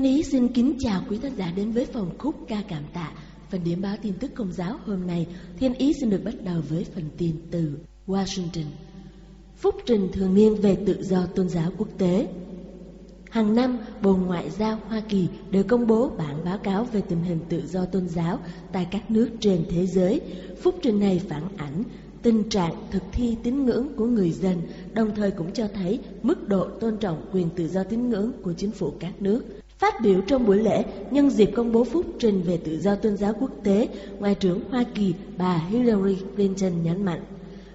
Thiên Ý xin kính chào quý khán giả đến với phòng khúc ca cảm tạ. Phần điểm báo tin tức công giáo hôm nay, Thiên Ý xin được bắt đầu với phần tin từ Washington. Phúc trình thường niên về tự do tôn giáo quốc tế. Hàng năm, Bộ Ngoại giao Hoa Kỳ đều công bố bản báo cáo về tình hình tự do tôn giáo tại các nước trên thế giới. Phúc trình này phản ảnh tình trạng thực thi tín ngưỡng của người dân, đồng thời cũng cho thấy mức độ tôn trọng quyền tự do tín ngưỡng của chính phủ các nước. Phát biểu trong buổi lễ nhân dịp công bố phúc trình về tự do tôn giáo quốc tế, Ngoại trưởng Hoa Kỳ bà Hillary Clinton nhấn mạnh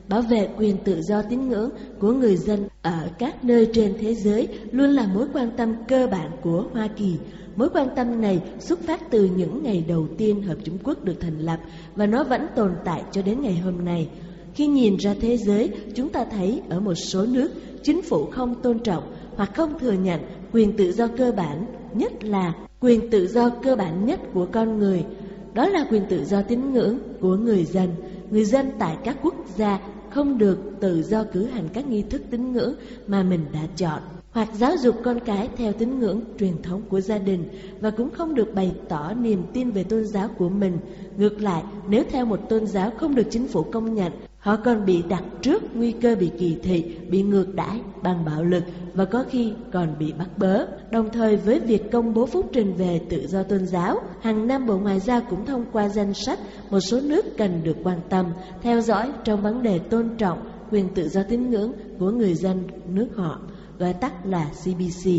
Bảo vệ quyền tự do tín ngưỡng của người dân ở các nơi trên thế giới luôn là mối quan tâm cơ bản của Hoa Kỳ. Mối quan tâm này xuất phát từ những ngày đầu tiên Hợp Trung Quốc được thành lập và nó vẫn tồn tại cho đến ngày hôm nay. Khi nhìn ra thế giới, chúng ta thấy ở một số nước, chính phủ không tôn trọng hoặc không thừa nhận quyền tự do cơ bản, nhất là quyền tự do cơ bản nhất của con người. Đó là quyền tự do tín ngưỡng của người dân. Người dân tại các quốc gia không được tự do cử hành các nghi thức tín ngưỡng mà mình đã chọn hoặc giáo dục con cái theo tín ngưỡng truyền thống của gia đình và cũng không được bày tỏ niềm tin về tôn giáo của mình. Ngược lại, nếu theo một tôn giáo không được chính phủ công nhận, họ còn bị đặt trước nguy cơ bị kỳ thị, bị ngược đãi bằng bạo lực và có khi còn bị bắt bớ. Đồng thời với việc công bố phúc trình về tự do tôn giáo, hàng năm Bộ Ngoại giao cũng thông qua danh sách một số nước cần được quan tâm, theo dõi trong vấn đề tôn trọng quyền tự do tín ngưỡng của người dân nước họ gọi tắt là CBC.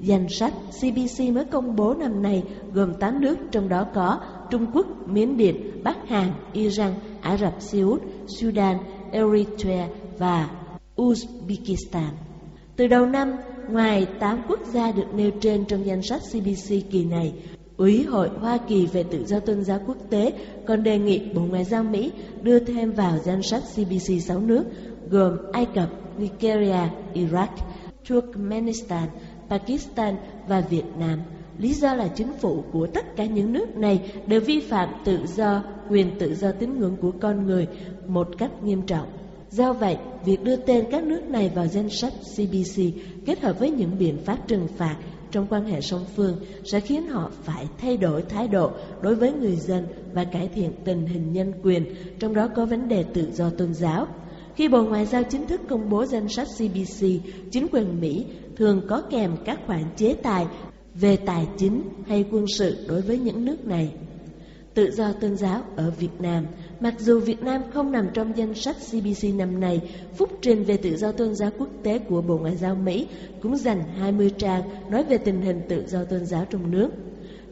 Danh sách CBC mới công bố năm nay gồm 8 nước trong đó có Trung Quốc, Miến Điện, Bắc Hàn, Iran, Ả Rập Xê Út, Sudan, Eritrea và Uzbekistan. Từ đầu năm, ngoài 8 quốc gia được nêu trên trong danh sách CBC kỳ này, Ủy hội Hoa Kỳ về tự do tôn giáo quốc tế còn đề nghị Bộ Ngoại giao Mỹ đưa thêm vào danh sách CBC 6 nước gồm Ai Cập, Nigeria, Iraq, Turkmenistan, Pakistan và Việt Nam. Lý do là chính phủ của tất cả những nước này đều vi phạm tự do, quyền tự do tín ngưỡng của con người một cách nghiêm trọng. Do vậy, việc đưa tên các nước này vào danh sách CBC kết hợp với những biện pháp trừng phạt trong quan hệ song phương sẽ khiến họ phải thay đổi thái độ đối với người dân và cải thiện tình hình nhân quyền, trong đó có vấn đề tự do tôn giáo. Khi Bộ Ngoại giao chính thức công bố danh sách CBC, chính quyền Mỹ thường có kèm các khoản chế tài về tài chính hay quân sự đối với những nước này. Tự do tôn giáo ở Việt Nam Mặc dù Việt Nam không nằm trong danh sách CBC năm nay, phúc trình về tự do tôn giáo quốc tế của Bộ Ngoại giao Mỹ cũng dành 20 trang nói về tình hình tự do tôn giáo trong nước.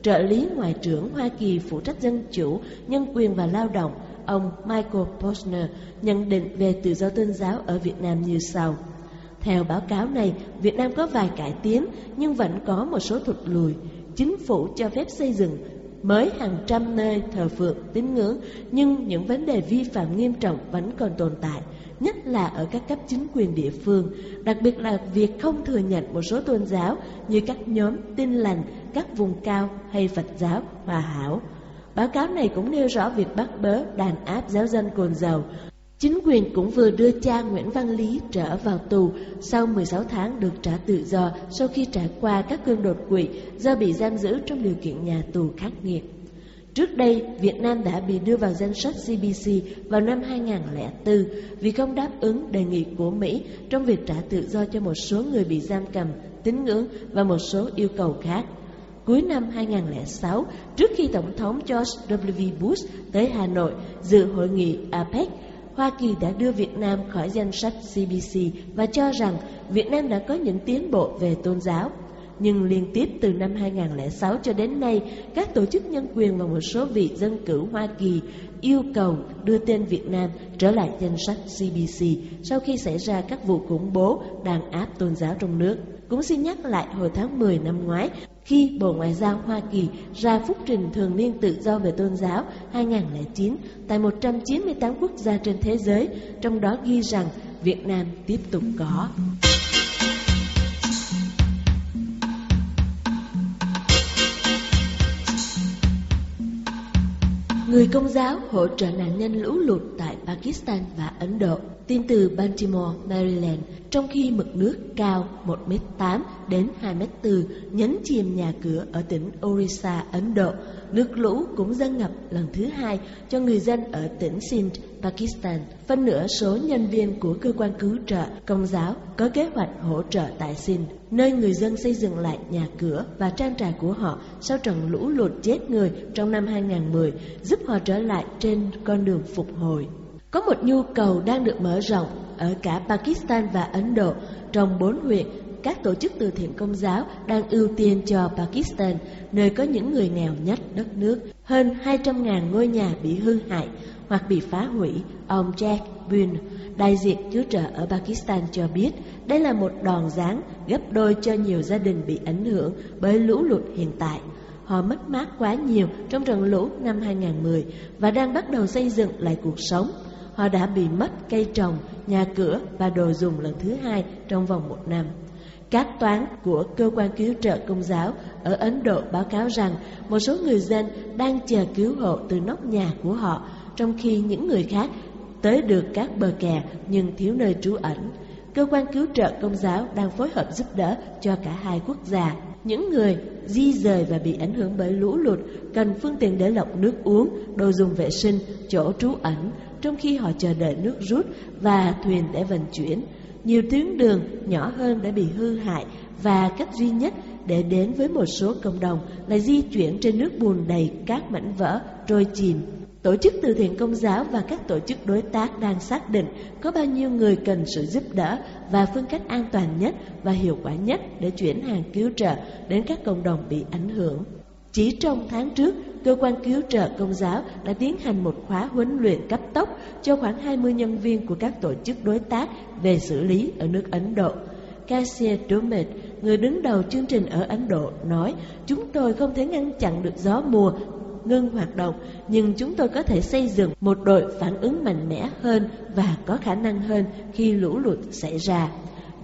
Trợ lý Ngoại trưởng Hoa Kỳ phụ trách dân chủ, nhân quyền và lao động, ông Michael Posner nhận định về tự do tôn giáo ở Việt Nam như sau. Theo báo cáo này, Việt Nam có vài cải tiến nhưng vẫn có một số thụt lùi. Chính phủ cho phép xây dựng mới hàng trăm nơi thờ phượng, tín ngưỡng, nhưng những vấn đề vi phạm nghiêm trọng vẫn còn tồn tại, nhất là ở các cấp chính quyền địa phương. Đặc biệt là việc không thừa nhận một số tôn giáo như các nhóm tin lành, các vùng cao hay phật giáo, hòa hảo. Báo cáo này cũng nêu rõ việc bắt bớ đàn áp giáo dân cồn dầu Chính quyền cũng vừa đưa cha Nguyễn Văn Lý trở vào tù sau 16 tháng được trả tự do sau khi trải qua các cơn đột quỵ do bị giam giữ trong điều kiện nhà tù khắc nghiệt. Trước đây, Việt Nam đã bị đưa vào danh sách CBC vào năm 2004 vì không đáp ứng đề nghị của Mỹ trong việc trả tự do cho một số người bị giam cầm, tín ngưỡng và một số yêu cầu khác. cuối năm 2006 trước khi Tổng thống George W. Bush tới Hà Nội dự hội nghị APEC. Hoa Kỳ đã đưa Việt Nam khỏi danh sách CBC và cho rằng Việt Nam đã có những tiến bộ về tôn giáo. Nhưng liên tiếp từ năm 2006 cho đến nay, các tổ chức nhân quyền và một số vị dân cử Hoa Kỳ yêu cầu đưa tên Việt Nam trở lại danh sách CBC sau khi xảy ra các vụ khủng bố đàn áp tôn giáo trong nước. Cũng xin nhắc lại hồi tháng 10 năm ngoái, khi Bộ Ngoại giao Hoa Kỳ ra phúc trình thường niên tự do về tôn giáo 2009 tại 198 quốc gia trên thế giới, trong đó ghi rằng Việt Nam tiếp tục có. Người công giáo hỗ trợ nạn nhân lũ lụt tại Pakistan và Ấn Độ. Tin từ Baltimore, Maryland, trong khi mực nước cao 1m8 đến 2m4 nhấn chìm nhà cửa ở tỉnh Orissa, Ấn Độ, nước lũ cũng dâng ngập lần thứ hai cho người dân ở tỉnh Sindh, Pakistan. Phân nửa số nhân viên của cơ quan cứu trợ công giáo có kế hoạch hỗ trợ tại Sindh, nơi người dân xây dựng lại nhà cửa và trang trại của họ sau trận lũ lụt chết người trong năm 2010, giúp họ trở lại trên con đường phục hồi. Có một nhu cầu đang được mở rộng ở cả Pakistan và Ấn Độ trong bốn huyện các tổ chức từ thiện công giáo đang ưu tiên cho Pakistan, nơi có những người nghèo nhất đất nước. Hơn 200.000 ngôi nhà bị hư hại hoặc bị phá hủy, ông Jack Boone, đại diện cứu trợ ở Pakistan cho biết đây là một đòn giáng gấp đôi cho nhiều gia đình bị ảnh hưởng bởi lũ lụt hiện tại. Họ mất mát quá nhiều trong trận lũ năm 2010 và đang bắt đầu xây dựng lại cuộc sống. Họ đã bị mất cây trồng, nhà cửa và đồ dùng lần thứ hai trong vòng một năm. Các toán của cơ quan cứu trợ công giáo ở Ấn Độ báo cáo rằng một số người dân đang chờ cứu hộ từ nóc nhà của họ, trong khi những người khác tới được các bờ kè nhưng thiếu nơi trú ẩn. Cơ quan cứu trợ công giáo đang phối hợp giúp đỡ cho cả hai quốc gia. Những người di rời và bị ảnh hưởng bởi lũ lụt cần phương tiện để lọc nước uống, đồ dùng vệ sinh, chỗ trú ẩn, trong khi họ chờ đợi nước rút và thuyền để vận chuyển. Nhiều tuyến đường nhỏ hơn đã bị hư hại và cách duy nhất để đến với một số cộng đồng là di chuyển trên nước bùn đầy các mảnh vỡ trôi chìm. Tổ chức từ thiện công giáo và các tổ chức đối tác đang xác định có bao nhiêu người cần sự giúp đỡ và phương cách an toàn nhất và hiệu quả nhất để chuyển hàng cứu trợ đến các cộng đồng bị ảnh hưởng. Chỉ trong tháng trước, cơ quan cứu trợ công giáo đã tiến hành một khóa huấn luyện cấp tốc cho khoảng 20 nhân viên của các tổ chức đối tác về xử lý ở nước Ấn Độ. Cassia Dumet, người đứng đầu chương trình ở Ấn Độ, nói Chúng tôi không thể ngăn chặn được gió mùa ngưng hoạt động, nhưng chúng tôi có thể xây dựng một đội phản ứng mạnh mẽ hơn và có khả năng hơn khi lũ lụt xảy ra.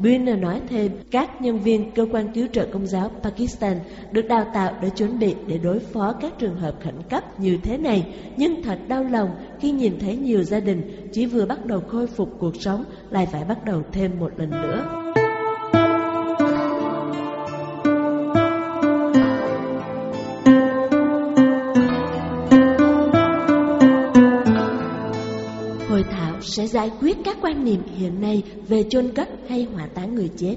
Buiner nói thêm, các nhân viên cơ quan cứu trợ công giáo Pakistan được đào tạo để chuẩn bị để đối phó các trường hợp khẩn cấp như thế này, nhưng thật đau lòng khi nhìn thấy nhiều gia đình chỉ vừa bắt đầu khôi phục cuộc sống lại phải bắt đầu thêm một lần nữa. Hội thảo sẽ giải quyết các quan niệm hiện nay về chôn cất hay hỏa táng người chết.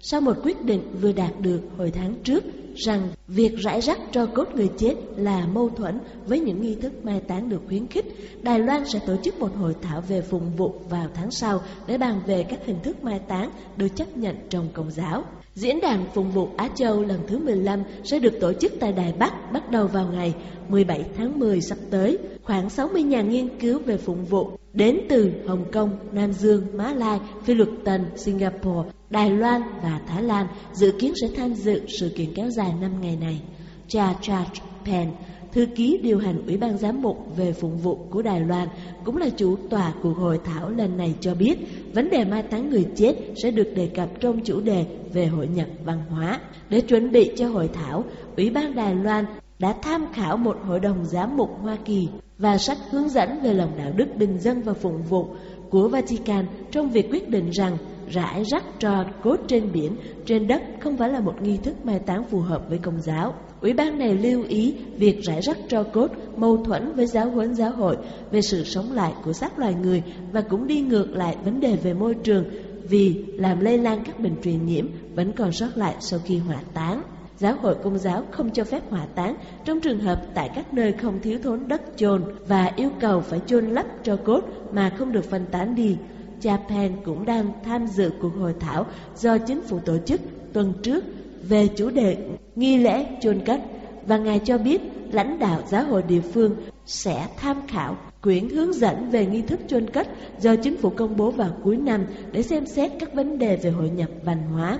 Sau một quyết định vừa đạt được hồi tháng trước rằng việc rải rác cho cốt người chết là mâu thuẫn với những nghi thức mai táng được khuyến khích, Đài Loan sẽ tổ chức một hội thảo về phụng vụ vào tháng sau để bàn về các hình thức mai táng được chấp nhận trong công giáo. Diễn đàn Phụng vụ Á Châu lần thứ 15 sẽ được tổ chức tại Đài Bắc bắt đầu vào ngày 17 tháng 10 sắp tới. Khoảng 60 nhà nghiên cứu về phụng vụ đến từ Hồng Kông, Nam Dương, Mã Lai, Phi Luật Tần, Singapore, Đài Loan và Thái Lan dự kiến sẽ tham dự sự kiện kéo dài 5 ngày này. Cha Charles Penn, thư ký điều hành Ủy ban giám mục về phụng vụ của Đài Loan, cũng là chủ tọa cuộc hội thảo lần này cho biết vấn đề mai táng người chết sẽ được đề cập trong chủ đề về hội nhập văn hóa. Để chuẩn bị cho hội thảo, Ủy ban Đài Loan đã tham khảo một hội đồng giám mục Hoa Kỳ và sách hướng dẫn về lòng đạo đức bình dân và phụng vụ của Vatican trong việc quyết định rằng rải rác trò cốt trên biển, trên đất không phải là một nghi thức mai táng phù hợp với công giáo. Ủy ban này lưu ý việc rải rác tro cốt, mâu thuẫn với giáo huấn giáo hội về sự sống lại của xác loài người và cũng đi ngược lại vấn đề về môi trường, vì làm lây lan các bệnh truyền nhiễm vẫn còn sót lại sau khi hỏa táng. giáo hội công giáo không cho phép hỏa táng trong trường hợp tại các nơi không thiếu thốn đất chôn và yêu cầu phải chôn lấp cho cốt mà không được phân tán đi. Japan cũng đang tham dự cuộc hội thảo do chính phủ tổ chức tuần trước về chủ đề nghi lễ chôn cất và ngài cho biết lãnh đạo giáo hội địa phương sẽ tham khảo quyển hướng dẫn về nghi thức chôn cất do chính phủ công bố vào cuối năm để xem xét các vấn đề về hội nhập văn hóa.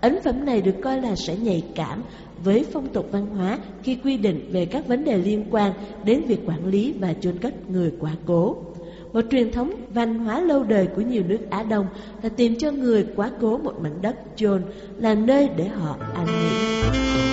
Ấn phẩm này được coi là sẽ nhạy cảm với phong tục văn hóa khi quy định về các vấn đề liên quan đến việc quản lý và chôn cất người quá cố. Một truyền thống văn hóa lâu đời của nhiều nước Á Đông là tìm cho người quá cố một mảnh đất chôn làm nơi để họ an nghỉ.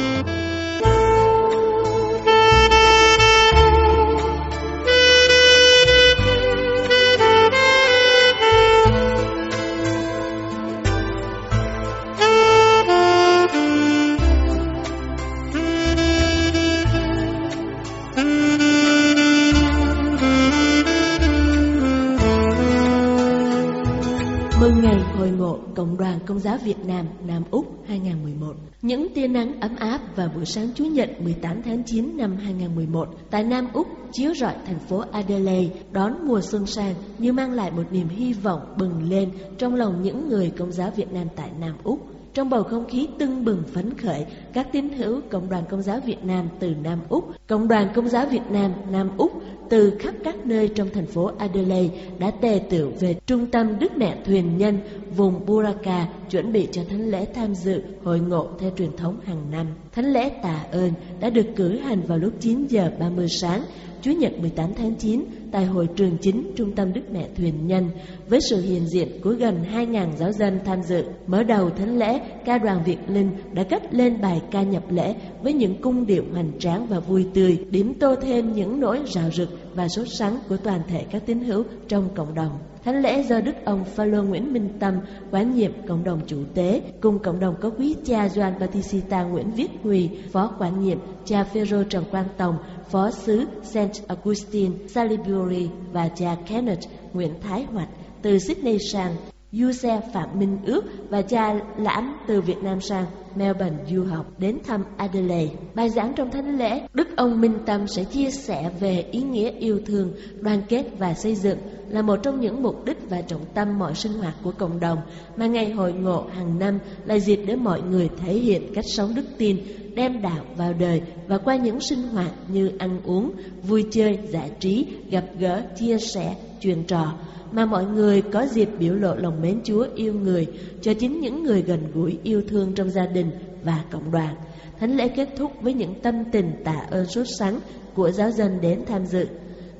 Cộng đoàn Công giáo Việt Nam Nam Úc 2011 Những tia nắng ấm áp vào buổi sáng Chủ nhật 18 tháng 9 năm 2011 tại Nam Úc chiếu rọi thành phố Adelaide đón mùa xuân sang như mang lại một niềm hy vọng bừng lên trong lòng những người Công giáo Việt Nam tại Nam Úc. Trong bầu không khí tưng bừng phấn khởi, các tín hữu Cộng đoàn Công giáo Việt Nam từ Nam Úc, Cộng đoàn Công giáo Việt Nam Nam Úc từ khắp các nơi trong thành phố Adelaide đã tề tựu về trung tâm Đức Mẹ Thuyền Nhân vùng Buraka chuẩn bị cho thánh lễ tham dự hội ngộ theo truyền thống hàng năm. Thánh lễ tạ ơn đã được cử hành vào lúc 9 giờ 30 sáng Chủ nhật 18 tháng 9 tại hội trường chính Trung tâm Đức Mẹ Thuyền Nhân với sự hiện diện của gần 2.000 giáo dân tham dự. Mở đầu thánh lễ, ca đoàn Việt Linh đã cất lên bài ca nhập lễ với những cung điệu hoành tráng và vui tươi, điểm tô thêm những nỗi rào rực và sốt sắng của toàn thể các tín hữu trong cộng đồng. Thánh lễ do Đức ông Phaolô Nguyễn Minh Tâm, quán nhiệm cộng đồng chủ tế, cùng cộng đồng có quý cha Doan Batista Nguyễn Viết Huy, phó quản nhiệm cha Phêrô Trần Quang Tòng, phó sứ Saint Augustine Salisbury và cha Kenneth Nguyễn Thái Hoạch từ Sydney sang Du xe Phạm Minh Ước và cha Lãm từ Việt Nam sang Melbourne du học đến thăm Adelaide. Bài giảng trong thánh lễ, Đức ông Minh Tâm sẽ chia sẻ về ý nghĩa yêu thương, đoàn kết và xây dựng là một trong những mục đích và trọng tâm mọi sinh hoạt của cộng đồng mà ngày hội ngộ hàng năm là dịp để mọi người thể hiện cách sống đức tin, đem đạo vào đời và qua những sinh hoạt như ăn uống, vui chơi, giải trí, gặp gỡ, chia sẻ, truyền trò mà mọi người có dịp biểu lộ lòng mến Chúa yêu người cho chính những người gần gũi yêu thương trong gia đình và cộng đoàn. Thánh lễ kết thúc với những tâm tình tạ ơn sốt sắng của giáo dân đến tham dự.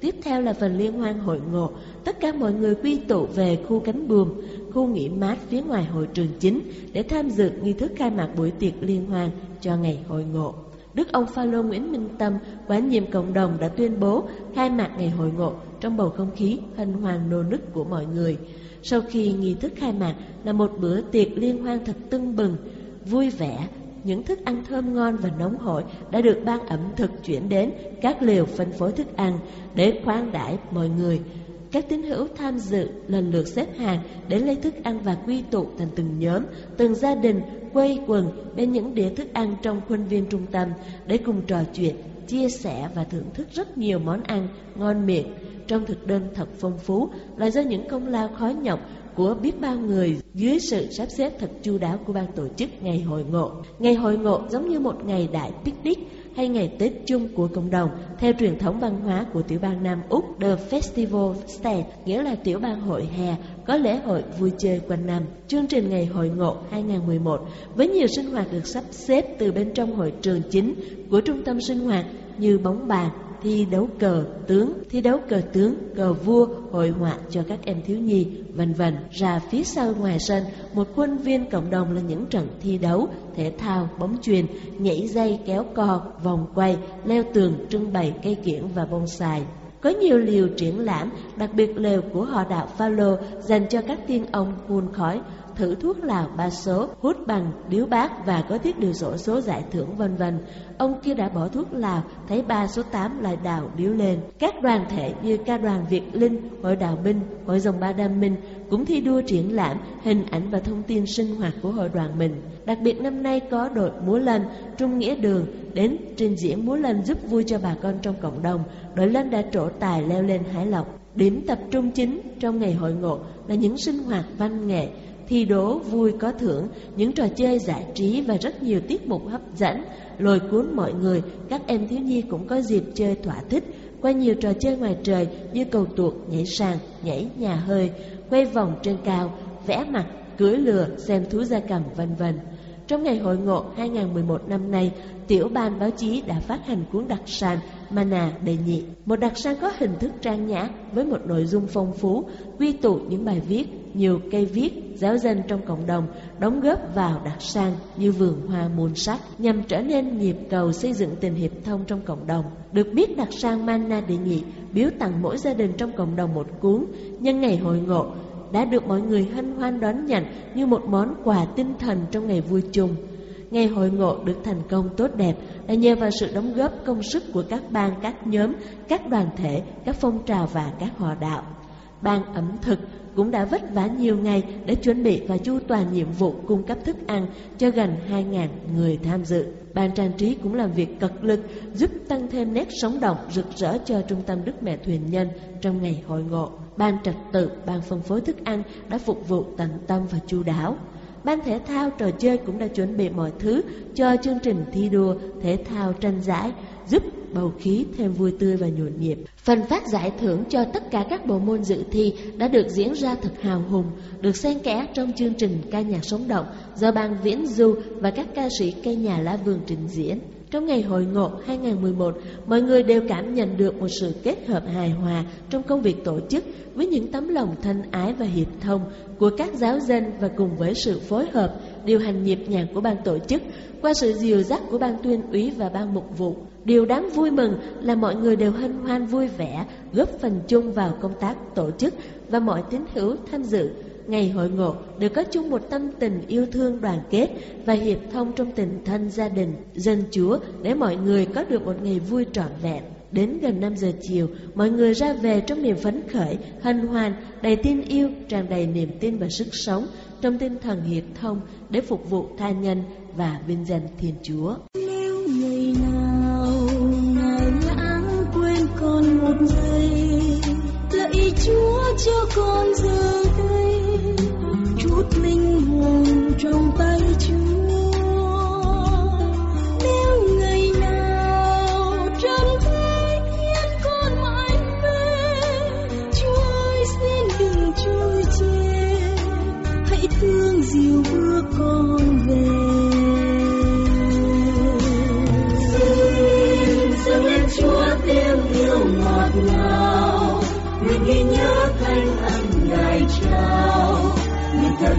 Tiếp theo là phần liên hoan hội ngộ, tất cả mọi người quy tụ về khu cánh buồm, khu nghỉ mát phía ngoài hội trường chính để tham dự nghi thức khai mạc buổi tiệc liên hoan cho ngày hội ngộ. Đức ông Phaolô Nguyễn Minh Tâm, quán nhiệm cộng đồng đã tuyên bố khai mạc ngày hội ngộ trong bầu không khí hân hoan nô nức của mọi người. Sau khi nghi thức khai mạc là một bữa tiệc liên hoan thật tưng bừng, vui vẻ, những thức ăn thơm ngon và nóng hổi đã được ban ẩm thực chuyển đến các liều phân phối thức ăn để khoan đãi mọi người. Các tín hữu tham dự lần lượt xếp hàng để lấy thức ăn và quy tụ thành từng nhóm, từng gia đình quây quần bên những đĩa thức ăn trong khuôn viên trung tâm để cùng trò chuyện, chia sẻ và thưởng thức rất nhiều món ăn ngon miệng. Trong thực đơn thật phong phú là do những công lao khó nhọc của biết bao người dưới sự sắp xếp thật chu đáo của ban tổ chức ngày hội ngộ. Ngày hội ngộ giống như một ngày đại picnic hay ngày Tết chung của cộng đồng theo truyền thống văn hóa của tiểu bang Nam Úc, The Festival State, nghĩa là tiểu bang hội hè, có lễ hội vui chơi quanh năm. Chương trình ngày hội ngộ 2011 với nhiều sinh hoạt được sắp xếp từ bên trong hội trường chính của trung tâm sinh hoạt như bóng bàn, thi đấu cờ tướng, thi đấu cờ tướng, cờ vua, hội họa cho các em thiếu nhi, vân vân. Ra phía sau ngoài sân, một khuôn viên cộng đồng là những trận thi đấu, thể thao, bóng chuyền, nhảy dây, kéo co, vòng quay, leo tường, trưng bày cây kiển và bonsai. Có nhiều liều triển lãm, đặc biệt lều của họ đạo Phaolô dành cho các tiên ông hun khói, thử thuốc lào ba số, hút bằng điếu bát và có thiết điều sổ số giải thưởng vân vân. Ông kia đã bỏ thuốc lào, thấy ba số 8 lại đào điếu lên. Các đoàn thể như ca đoàn Việt Linh, Hội Đào Binh, Hội Dòng Ba Đam Minh cũng thi đua triển lãm hình ảnh và thông tin sinh hoạt của hội đoàn mình. Đặc biệt năm nay có đội múa lân Trung Nghĩa Đường đến trình diễn múa lân giúp vui cho bà con trong cộng đồng. Đội lân đã trổ tài leo lên Hải Lộc. Điểm tập trung chính trong ngày hội ngộ là những sinh hoạt văn nghệ, thi đố vui có thưởng, những trò chơi giải trí và rất nhiều tiết mục hấp dẫn, lôi cuốn mọi người. Các em thiếu nhi cũng có dịp chơi thỏa thích qua nhiều trò chơi ngoài trời như cầu tuột, nhảy sàn, nhảy nhà hơi, quay vòng trên cao, vẽ mặt, cưỡi lừa, xem thú gia cầm vân vân. Trong ngày hội ngộ 2011 năm nay, tiểu ban báo chí đã phát hành cuốn đặc sản Mana Đề Nhị. Một đặc sản có hình thức trang nhã với một nội dung phong phú, quy tụ những bài viết, nhiều cây viết, giáo dân trong cộng đồng đóng góp vào đặc sản như vườn hoa muôn sắc nhằm trở nên nhịp cầu xây dựng tình hiệp thông trong cộng đồng. Được biết đặc sản Mana Đề nghị biếu tặng mỗi gia đình trong cộng đồng một cuốn nhân ngày hội ngộ đã được mọi người hân hoan đón nhận như một món quà tinh thần trong ngày vui chung. Ngày hội ngộ được thành công tốt đẹp là nhờ vào sự đóng góp công sức của các bang các nhóm, các đoàn thể, các phong trào và các hòa đạo. Ban ẩm thực cũng đã vất vả nhiều ngày để chuẩn bị và chu toàn nhiệm vụ cung cấp thức ăn cho gần 2.000 người tham dự. Ban trang trí cũng làm việc cật lực giúp tăng thêm nét sống động rực rỡ cho trung tâm Đức Mẹ Thuyền Nhân trong ngày hội ngộ. Ban trật tự, ban phân phối thức ăn đã phục vụ tận tâm và chu đáo. Ban thể thao trò chơi cũng đã chuẩn bị mọi thứ cho chương trình thi đua thể thao tranh giải, giúp bầu khí thêm vui tươi và nhộn nhịp. Phần phát giải thưởng cho tất cả các bộ môn dự thi đã được diễn ra thật hào hùng, được xen kẽ trong chương trình ca nhạc sống động do ban Viễn Du và các ca sĩ cây nhà lá vườn trình diễn. Trong ngày hội ngộ 2011, mọi người đều cảm nhận được một sự kết hợp hài hòa trong công việc tổ chức với những tấm lòng thân ái và hiệp thông của các giáo dân và cùng với sự phối hợp, điều hành nhịp nhàng của ban tổ chức qua sự dìu dắt của ban tuyên úy và ban mục vụ. Điều đáng vui mừng là mọi người đều hân hoan vui vẻ, góp phần chung vào công tác tổ chức và mọi tín hữu tham dự ngày hội ngộ đều có chung một tâm tình yêu thương đoàn kết và hiệp thông trong tình thân gia đình, dân chúa để mọi người có được một ngày vui trọn vẹn. Đến gần 5 giờ chiều, mọi người ra về trong niềm phấn khởi, hân hoan, đầy tin yêu, tràn đầy niềm tin và sức sống trong tinh thần hiệp thông để phục vụ tha nhân và vinh danh Thiên Chúa. Nếu ngày nào ngài lãng quên con một giây, lạy Chúa cho con dâng hồn trong tay Chúa.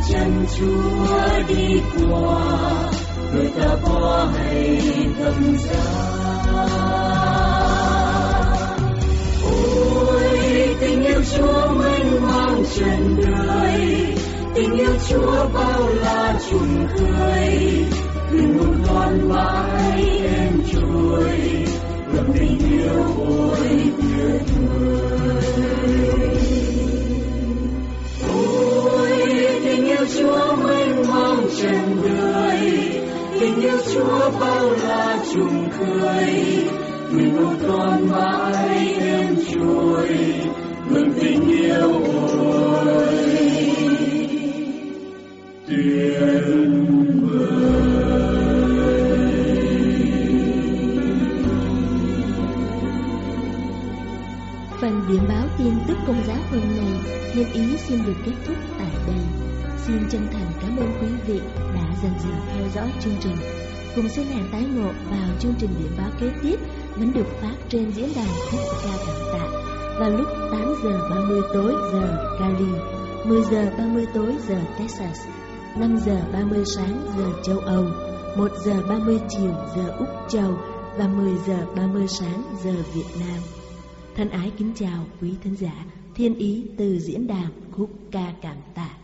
Chân Chúa đi qua, người ta có hay tâm giá. Ôi tình yêu Chúa mênh mang trần đời, tình yêu Chúa bao la trùng khơi, đừng một con mãi em trôi, ngập tình yêu ôi Chúa bao la trùng khơi, người một con mãi em trôi, mừng tình yêu ôi tuyệt Phần điểm báo tin tức công giáo hôm nay, Thiên Ý xin được kết thúc tại đây. Xin chân thành cảm ơn quý vị đã dần dần theo dõi chương trình. Cùng xem hẹn tái ngộ vào chương trình điểm báo kế tiếp vẫn được phát trên diễn đàn khúc ca cảm tạ vào lúc 8 giờ 30 tối giờ Cali, 10 giờ 30 tối giờ Texas, 5 giờ 30 sáng giờ châu Âu, 1 giờ 30 chiều giờ Úc Châu và 10 giờ 30 sáng giờ Việt Nam. Thân ái kính chào quý thính giả, thiên ý từ diễn đàn khúc ca cảm tạ.